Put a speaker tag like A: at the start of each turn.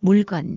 A: 물건.